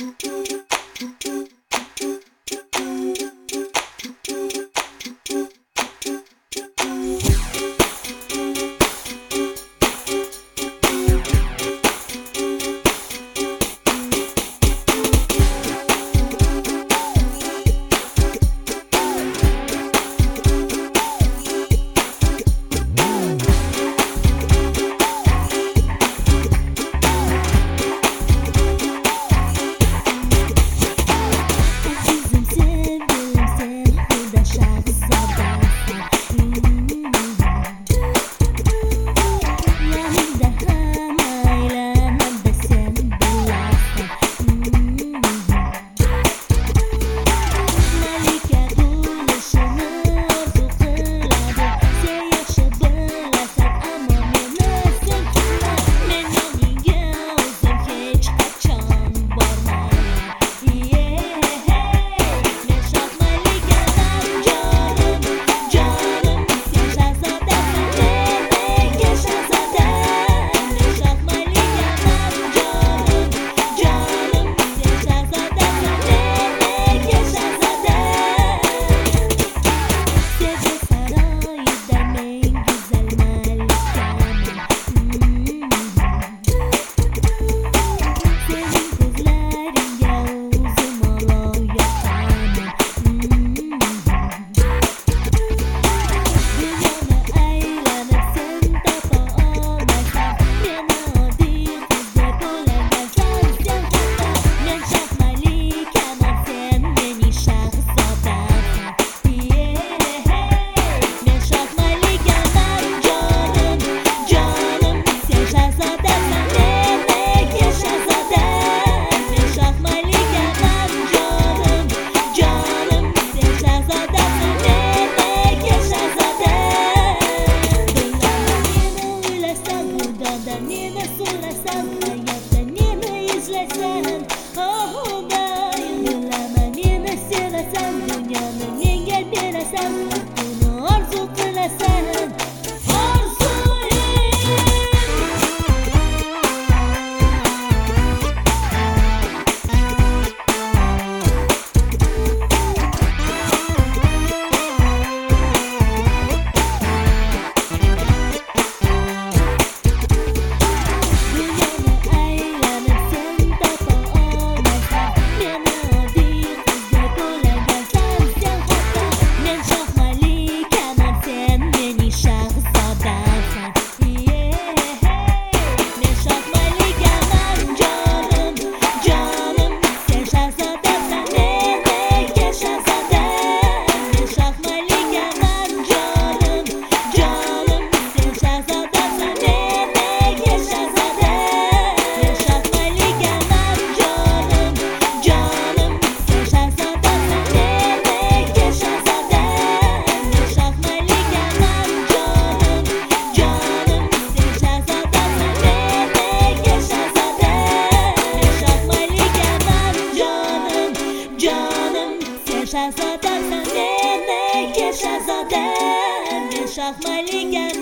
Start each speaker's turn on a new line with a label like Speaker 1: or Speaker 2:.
Speaker 1: do do let's Shazadan, Shazadan, Shazadan, Shazadan, Shazadan, Shazadan, Shazadan, Shazadan, Shazadan, Shazadan,